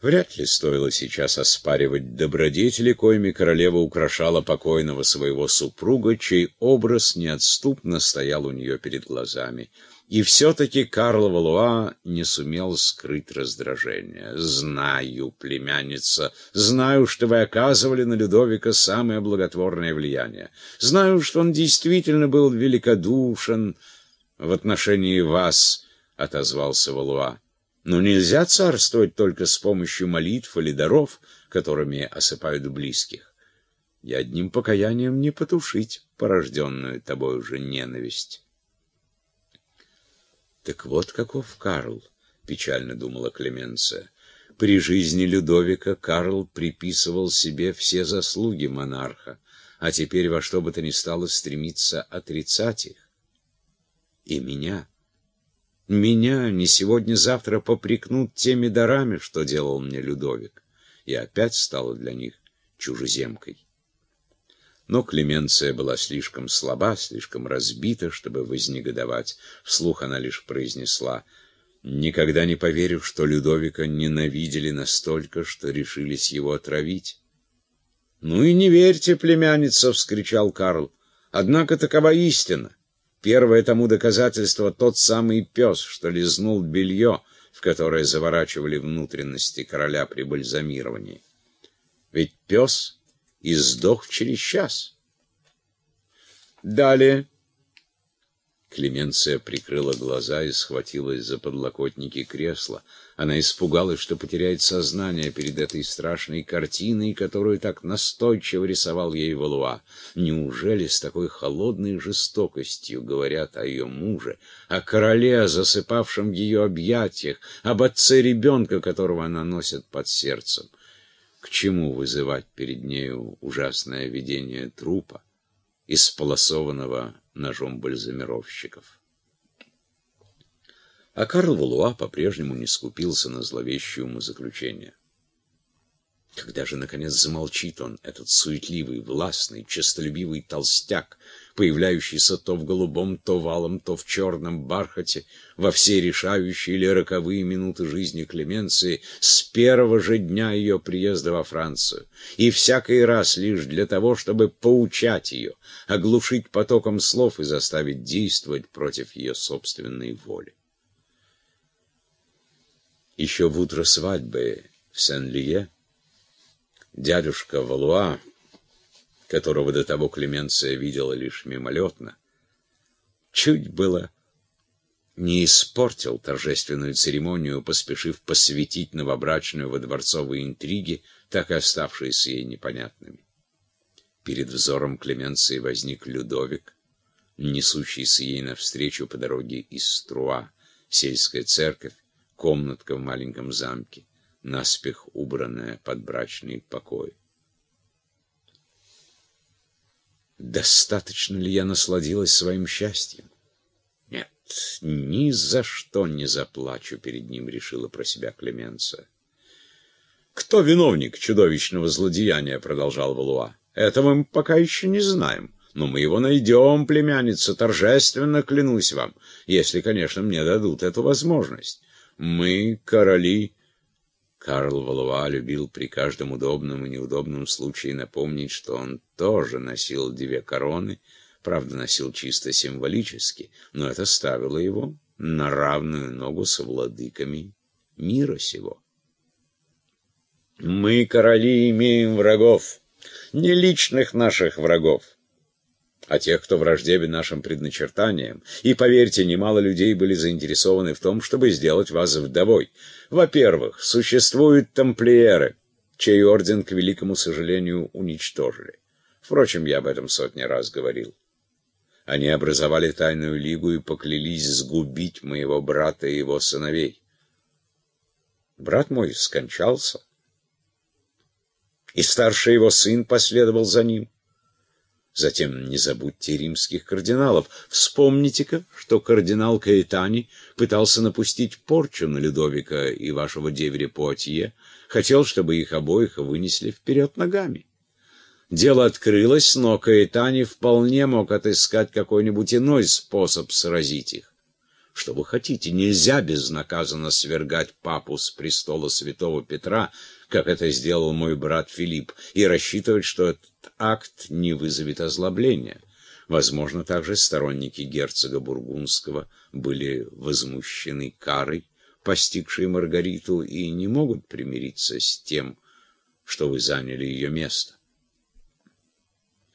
Вряд ли стоило сейчас оспаривать добродетели, коими королева украшала покойного своего супруга, чей образ неотступно стоял у нее перед глазами. И все-таки Карл Валуа не сумел скрыть раздражение. «Знаю, племянница, знаю, что вы оказывали на Людовика самое благотворное влияние. Знаю, что он действительно был великодушен в отношении вас», — отозвался Валуа. Но нельзя царствовать только с помощью молитв или даров, которыми осыпают близких. И одним покаянием не потушить порожденную тобой уже ненависть. Так вот каков Карл, печально думала Клеменция. При жизни Людовика Карл приписывал себе все заслуги монарха, а теперь во что бы то ни стало стремиться отрицать их. И меня. Меня не сегодня-завтра попрекнут теми дарами, что делал мне Людовик, и опять стала для них чужеземкой. Но Клеменция была слишком слаба, слишком разбита, чтобы вознегодовать. Вслух она лишь произнесла «Никогда не поверю, что Людовика ненавидели настолько, что решились его отравить». «Ну и не верьте, племянница!» — вскричал Карл. «Однако такова истина. Первое тому доказательство — тот самый пес, что лизнул белье, в которое заворачивали внутренности короля при бальзамировании. Ведь пес и сдох через час. Далее Клеменция прикрыла глаза и схватилась за подлокотники кресла. Она испугалась, что потеряет сознание перед этой страшной картиной, которую так настойчиво рисовал ей Валуа. Неужели с такой холодной жестокостью говорят о ее муже, о короле, засыпавшем в ее объятиях, об отце ребенка, которого она носит под сердцем? К чему вызывать перед нею ужасное видение трупа, исполосованного ножом бальзамировщиков. А Карл Валуа по-прежнему не скупился на зловещее умозаключение. Когда же, наконец, замолчит он, этот суетливый, властный, честолюбивый толстяк, появляющийся то в голубом, то валом, то в черном бархате, во все решающие или роковые минуты жизни Клеменции, с первого же дня ее приезда во Францию, и всякий раз лишь для того, чтобы поучать ее, оглушить потоком слов и заставить действовать против ее собственной воли. Еще в утро свадьбы в Сен-Лие Дядюшка Валуа, которого до того Клеменция видела лишь мимолетно, чуть было не испортил торжественную церемонию, поспешив посвятить новобрачную во дворцовые интриги, так и оставшиеся ей непонятными. Перед взором Клеменции возник Людовик, несущийся ей навстречу по дороге из Струа, сельская церковь, комнатка в маленьком замке наспех убранная под брачный покой. Достаточно ли я насладилась своим счастьем? Нет, ни за что не заплачу перед ним, решила про себя Клеменция. Кто виновник чудовищного злодеяния, продолжал Валуа. Этого мы пока еще не знаем. Но мы его найдем, племянница, торжественно клянусь вам, если, конечно, мне дадут эту возможность. Мы, короли, Карл Валуа любил при каждом удобном и неудобном случае напомнить, что он тоже носил две короны, правда, носил чисто символически, но это ставило его на равную ногу со владыками мира сего. Мы, короли, имеем врагов, не личных наших врагов, а тех, кто враждебен нашим предначертаниям. И, поверьте, немало людей были заинтересованы в том, чтобы сделать вас вдовой. Во-первых, существуют тамплиеры, чей орден, к великому сожалению, уничтожили. Впрочем, я об этом сотни раз говорил. Они образовали тайную лигу и поклялись сгубить моего брата и его сыновей. Брат мой скончался, и старший его сын последовал за ним. Затем не забудьте римских кардиналов. Вспомните-ка, что кардинал Каэтани пытался напустить порчу на Людовика и вашего деверя Пуатье, хотел, чтобы их обоих вынесли вперед ногами. Дело открылось, но Каэтани вполне мог отыскать какой-нибудь иной способ сразить их. Что вы хотите? Нельзя безнаказанно свергать папу с престола святого Петра, как это сделал мой брат Филипп, и рассчитывать, что этот акт не вызовет озлобления. Возможно, также сторонники герцога Бургундского были возмущены карой, постигшей Маргариту, и не могут примириться с тем, что вы заняли ее место.